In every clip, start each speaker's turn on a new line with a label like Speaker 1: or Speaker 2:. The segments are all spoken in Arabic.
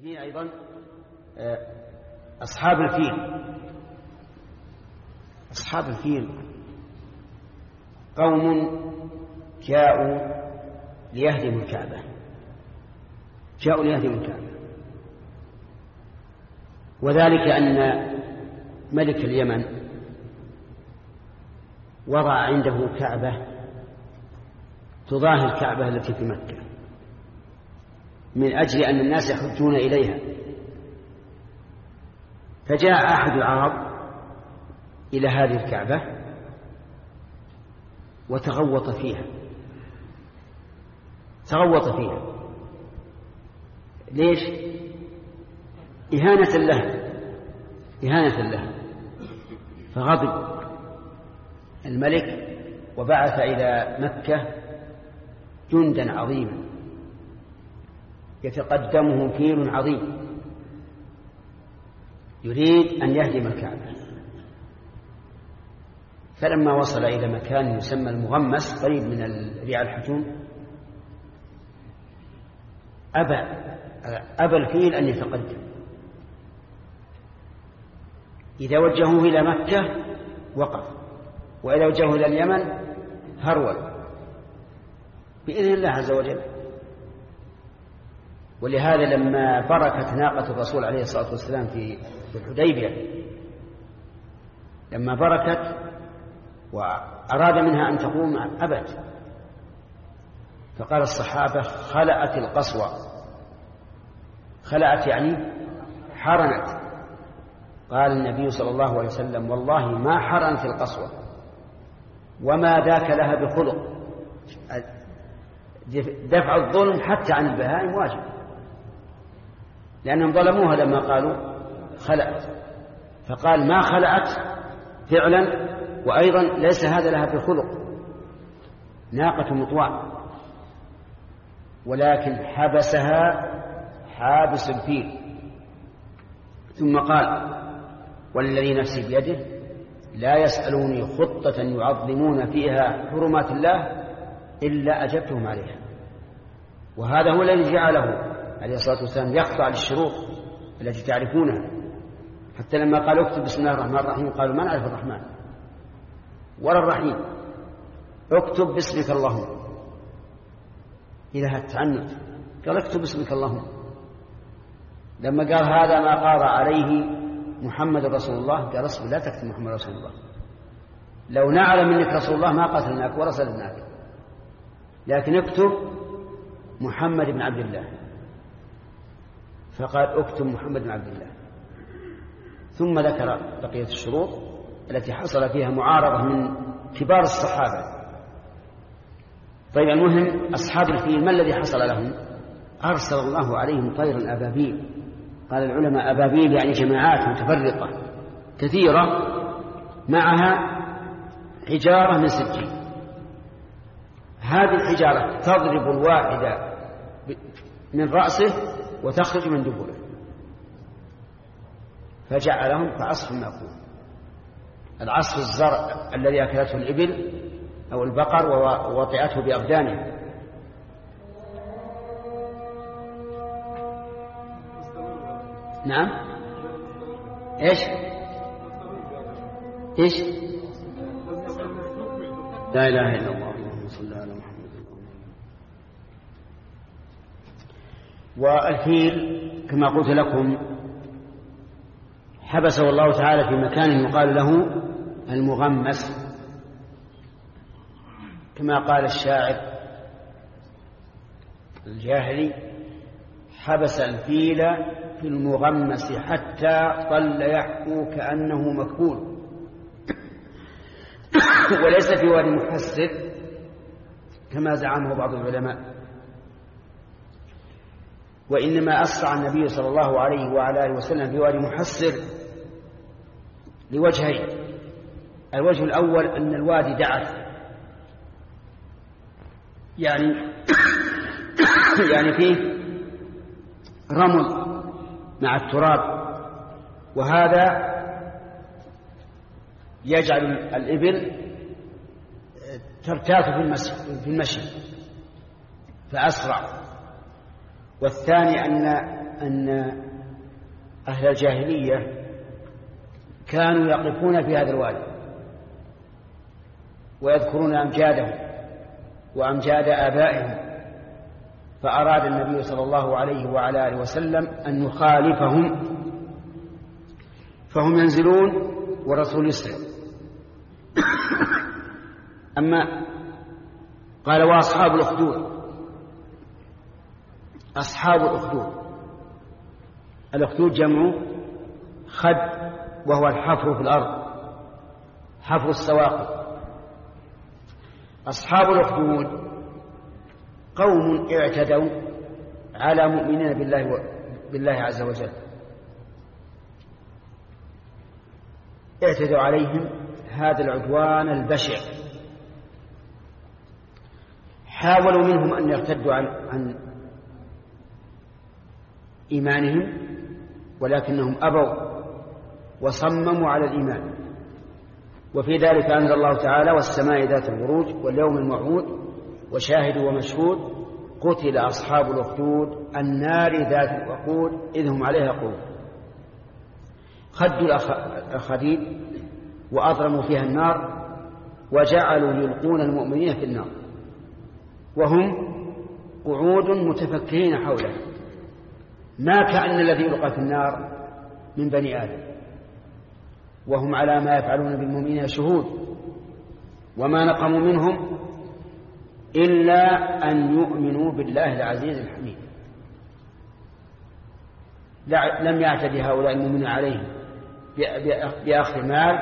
Speaker 1: فيه أيضا آه، أصحاب الفيل. أصحاب الفيل. قوم جاءوا ليهدموا الكعبة. جاءوا ليهدموا الكعبة. وذلك أن ملك اليمن وضع عنده كعبة تضاهي الكعبة التي في مكة. من أجل أن الناس يحجون إليها. فجاء أحد العرب إلى هذه الكعبة وتغوط فيها. تغوط فيها. ليش؟ إهانة له. إهانة له. فغضب الملك وبعث إلى مكة جندا عظيما. يتقدمه فيل عظيم. يريد أن يهدم الكعبة. فلما وصل إلى مكان يسمى المغمس قريب من ريع الحجون أبى أبى الفيل أن يتقدم. إذا وجهوه إلى مكة وقف. وإذا وجهوه إلى اليمن هرول. بإذن الله عز وجل. ولهذا لما بركت ناقة الرسول عليه الصلاة والسلام في الحديبية لما بركت وأراد منها أن تقوم أبت فقال الصحابة خلأت القصوى خلأت يعني حرنت. قال النبي صلى الله عليه وسلم والله ما حرنت القصوى وما ذاك لها بخلق. دفع الظلم حتى عن البهائم واجب. لأنهم ظلموها لما قالوا خلأت. فقال ما خلأت فعلا وأيضا ليس هذا لها بخلق ناقة مطواع ولكن حبسها حابس الفيل. ثم قال والذي نفسي بيده لا يسألوني خطة يعظمون فيها حرمات الله إلا أجبتهم عليها. وهذا هو الذي جعله عليه الصلاة والسلام يخضع للشروط التي تعرفونها. حتى لما قالوا اكتب بسم الله الرحمن الرحيم قالوا ما نعرف الرحمن؟ ولا الرحيم. اكتب باسمك اللهم. إلى التعنت قال اكتب باسمك اللهم. لما قال هذا ما قار عليه محمد رسول الله قال اصبر لا تكتب محمد رسول الله. لو نعلم منك رسول الله ما قتلناك ولا لكن اكتب محمد بن عبد الله. فقال اكتب محمد بن عبد الله. ثم ذكر بقية الشروط التي حصل فيها معارضة من كبار الصحابة. طيب المهم أصحاب الفيل ما الذي حصل لهم؟ أرسل الله عليهم طيرا أبابيل قال العلماء أبابيل يعني جماعات متفرقة كثيرة معها حجارة من سجين. هذه الحجارة تضرب الواحدة من رأسه وتخرج من دبره. فجعلهم كعصف مأكول العصف الزرع الذي أكلته الإبل أو البقر ووطئته بأبدانها نعم؟ إيش؟ إيش؟ لا إله إلا الله اللهم صل على محمد والفيل كما قلت لكم حبسه الله تعالى في مكان يقال له المغمس كما قال الشاعر الجاهلي حبس الفيل في المغمس حتى ظل يحكو كأنه مكهول وليس في وادي محسر كما زعمه بعض العلماء. وإنما أسرع النبي صلى الله عليه وعلى آله وسلم في وادي محسر لوجهين. الوجه الأول أن الوادي دعت. يعني يعني فيه رمل مع التراب. وهذا يجعل الإبل ترتاف في المشي. فأسرع. والثاني أن أن أهل الجاهلية كانوا يقفون في هذا الوادي ويذكرون أمجادهم وأمجاد آبائهم فأراد النبي صلى الله عليه وعلى آله وسلم أن يخالفهم فهم ينزلون والرسول يسلم أما قال وأصحاب الأخدود أصحاب الأخدود. الأخدود جمع خد وهو الحفر في الأرض حفر السواقي أصحاب الأخدود قوم اعتدوا على مؤمنين بالله و... بالله عز وجل. اعتدوا عليهم هذا العدوان البشع. حاولوا منهم أن يرتدوا عن, عن إيمانهم ولكنهم أبوا وصمموا على الإيمان. وفي ذلك أنزل الله تعالى والسماء ذات البروج واليوم الموعود وشاهد ومشهود قتل أصحاب الأخدود النار ذات الوقود إذ هم عليها قود خدوا الأخديد وأضرموا فيها النار وجعلوا يلقون المؤمنين في النار وهم قعود متفكرين حوله ما كأن الذي يلقى في النار من بني آدم. وهم على ما يفعلون بالمؤمنين شهود. وما نقموا منهم إلا أن يؤمنوا بالله العزيز الحميد. لم يعتدي هؤلاء المؤمنين عليهم بأخذ مال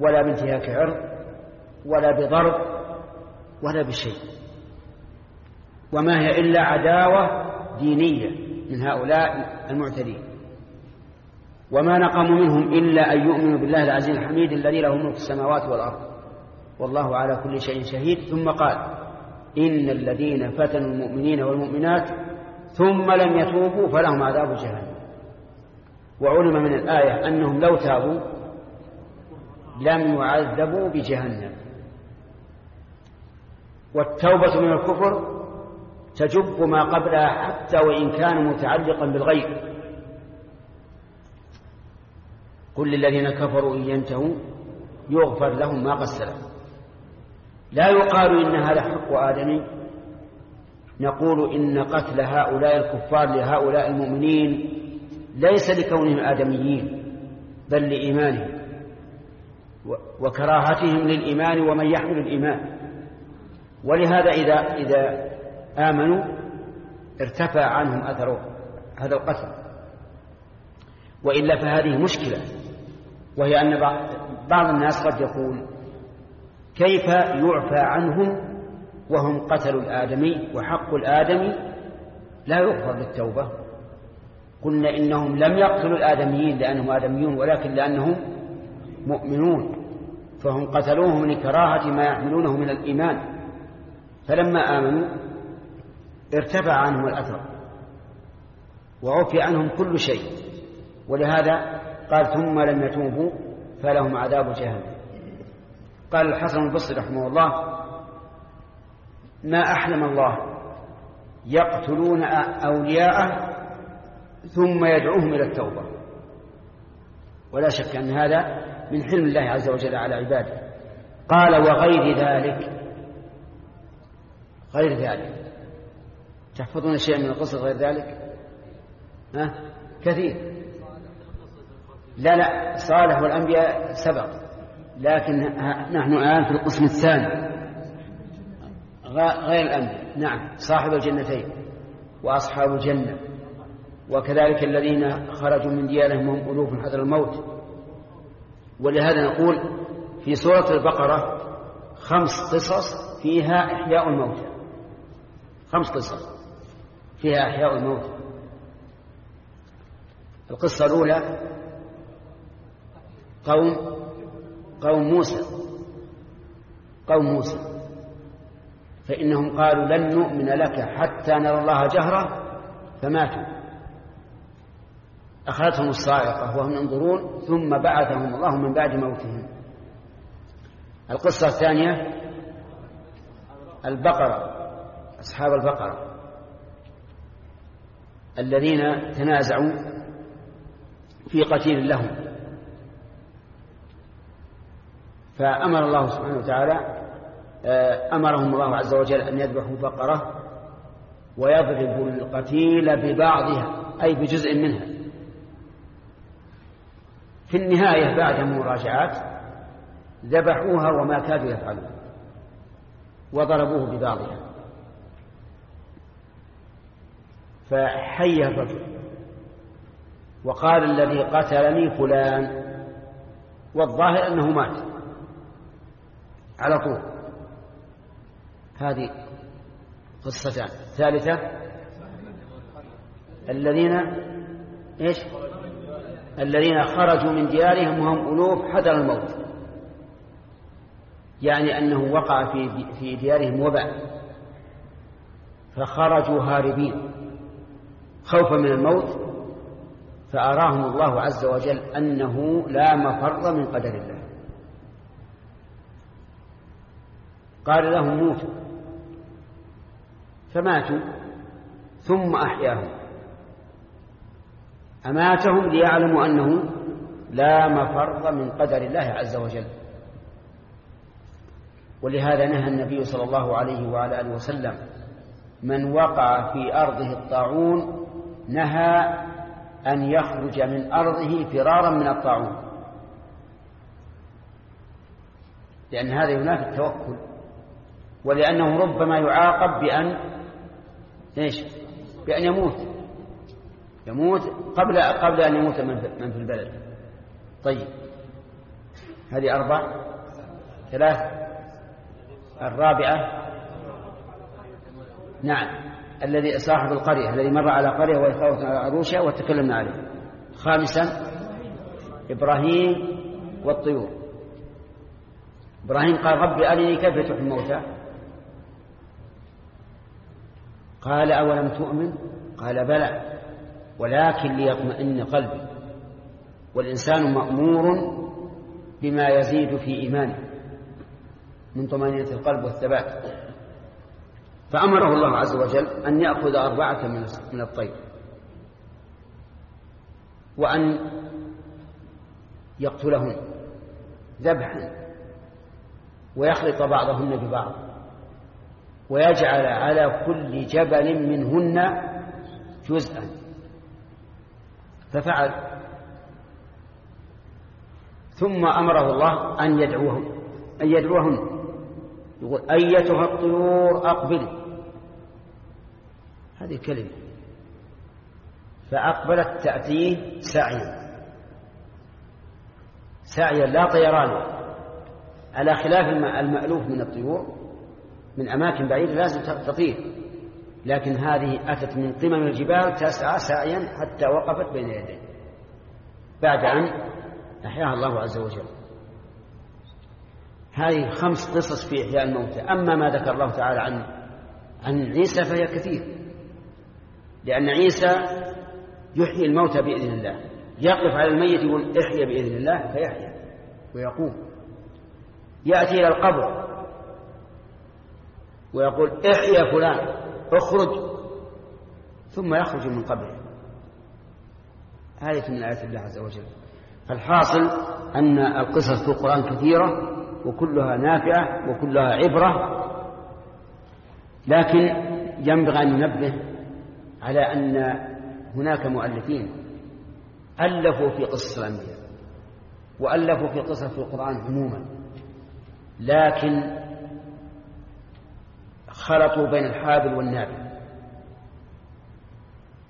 Speaker 1: ولا بانتهاك عرض ولا بضرب ولا بشيء. وما هي إلا عداوة دينية. من هؤلاء المعتدين. وما نقموا منهم إلا أن يؤمنوا بالله العزيز الحميد الذي له ملك السماوات والأرض. والله على كل شيء شهيد. ثم قال إن الذين فتنوا المؤمنين والمؤمنات ثم لم يتوبوا فلهم عذاب جهنم. وعلم من الآية أنهم لو تابوا لم يعذبوا بجهنم. والتوبة من الكفر تجب ما قبلها حتى وإن كان متعلقا بالغيب. قل للذين كفروا إن ينتهوا يغفر لهم ما سلف. لا يقال إن هذا حق آدمي. نقول إن قتل هؤلاء الكفار لهؤلاء المؤمنين ليس لكونهم آدميين بل لإيمانهم وكراهتهم للإيمان ومن يحمل الإيمان. ولهذا إذا إذا آمنوا ارتفع عنهم أثر هذا القتل وإلا فهذه مشكلة وهي أن بعض الناس قد يقول كيف يعفى عنهم وهم قتلوا الآدمي وحق الآدمي لا يغفر بالتوبة قلنا إنهم لم يقتلوا الآدميين لأنهم آدميون ولكن لأنهم مؤمنون فهم قتلوهم لكراهة ما يحملونه من الإيمان. فلما آمنوا ارتفع عنهم الأثر وعفي عنهم كل شيء ولهذا قال ثم لم يتوبوا فلهم عذاب جهنم. قال الحسن البصري رحمه الله ما أحلم الله يقتلون أولياءه ثم يدعوهم إلى التوبة. ولا شك أن هذا من حلم الله عز وجل على عباده. قال وغير ذلك غير ذلك. تحفظون شيئا من القصة غير ذلك؟ ها؟ كثير. لا لا صالح والأنبياء سبق لكن نحن الآن في القسم الثاني. غير الأنبياء. نعم صاحب الجنتين وأصحاب الجنة. وكذلك الذين خرجوا من ديارهم وهم ألوف حذر الموت. ولهذا نقول في سورة البقرة خمس قصص فيها إحياء الموتى. خمس قصص. فيها إحياء الموتى القصة الأولى قوم قوم موسى قوم موسى. فإنهم قالوا لن نؤمن لك حتى نرى الله جهرة فماتوا. أخذتهم الصاعقة وهم ينظرون ثم بعثهم الله من بعد موتهم. القصة الثانية البقرة أصحاب البقرة. الذين تنازعوا في قتيل لهم. فأمر الله سبحانه وتعالى آه، أمرهم الله عز وجل أن يذبحوا بقرة ويضربوا القتيل ببعضها أي بجزء منها. في النهاية بعد المراجعات ذبحوها وما كادوا يفعلون وضربوه ببعضها. فحي الرجل وقال الذي قتلني فلان. والظاهر أنه مات. على طول. هذه قصتان. ثالثة. الذين إيش؟ الذين خرجوا من ديارهم وهم ألوف حذر الموت. يعني أنه وقع في في ديارهم وباء. فخرجوا هاربين. خوفا من الموت فأراهم الله عز وجل أنه لا مفر من قدر الله. قال لهم موتوا فماتوا ثم أحياهم. أماتهم ليعلموا أنه لا مفر من قدر الله عز وجل. ولهذا نهى النبي صلى الله عليه وعلى آله وسلم من وقع في أرضه الطاعون نهى أن يخرج من أرضه فرارا من الطاعون. لأن هذا ينافي التوكل. ولأنه ربما يعاقب بأن إيش؟ بأن يموت. يموت قبل قبل أن يموت من في البلد. طيب. هذه أربع. ثلاث. الرابعة. نعم. الذي صاحب القرية الذي مر على قرية وهي على عروشها وتكلمنا عليه. خامسا إبراهيم والطيور. إبراهيم قال ربي أرني كيف تحيي الموتى؟ قال أولم تؤمن؟ قال بلى. ولكن ليطمئن قلبي. والإنسان مأمور بما يزيد في إيمانه من طمأنينة القلب والثبات. فأمره الله عز وجل أن يأخذ أربعة من الطير. وأن يقتلهن ذبحا ويخلط بعضهن ببعض ويجعل على كل جبل منهن جزءا. ففعل. ثم أمره الله أن يدعوهم أن يدعوهن يقول أيتها الطيور أقبلي. هذه كلمة. فأقبلت تأتيه سعيا. سعيا لا طيران. على خلاف المألوف من الطيور من أماكن بعيدة لازم تطير. لكن هذه أتت من قمم الجبال تسعى سعيا حتى وقفت بين يديه. بعد أن أحياها الله عز وجل. هذه خمس قصص في إحياء الموتى. أما ما ذكر الله تعالى عن عن عيسى فهي كثير. لأن عيسى يحيي الموتى بإذن الله. يقف على الميت يقول احيا بإذن الله فيحيا ويقوم. يأتي إلى القبر ويقول احيا فلان اخرج. ثم يخرج من قبره. آية من آيات الله عز وجل. فالحاصل أن القصص في القرآن كثيرة. وكلها نافعة وكلها عبرة لكن ينبغي أن ننبه على أن هناك مؤلفين ألفوا في قصص الأنبياء وألفوا في قصص القرآن عموما لكن خلطوا بين الحابل والنابل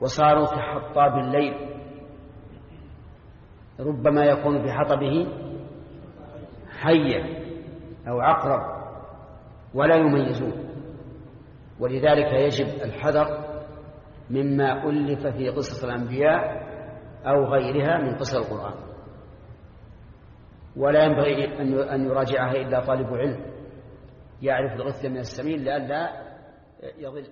Speaker 1: وصاروا كحطاب الليل ربما يكون في حطبه حية أو عقرب ولا يميزون. ولذلك يجب الحذر مما ألف في قصص الأنبياء أو غيرها من قصص القرآن. ولا ينبغي أن يراجعها إلا طالب علم يعرف الغث من السمين لئلا يضل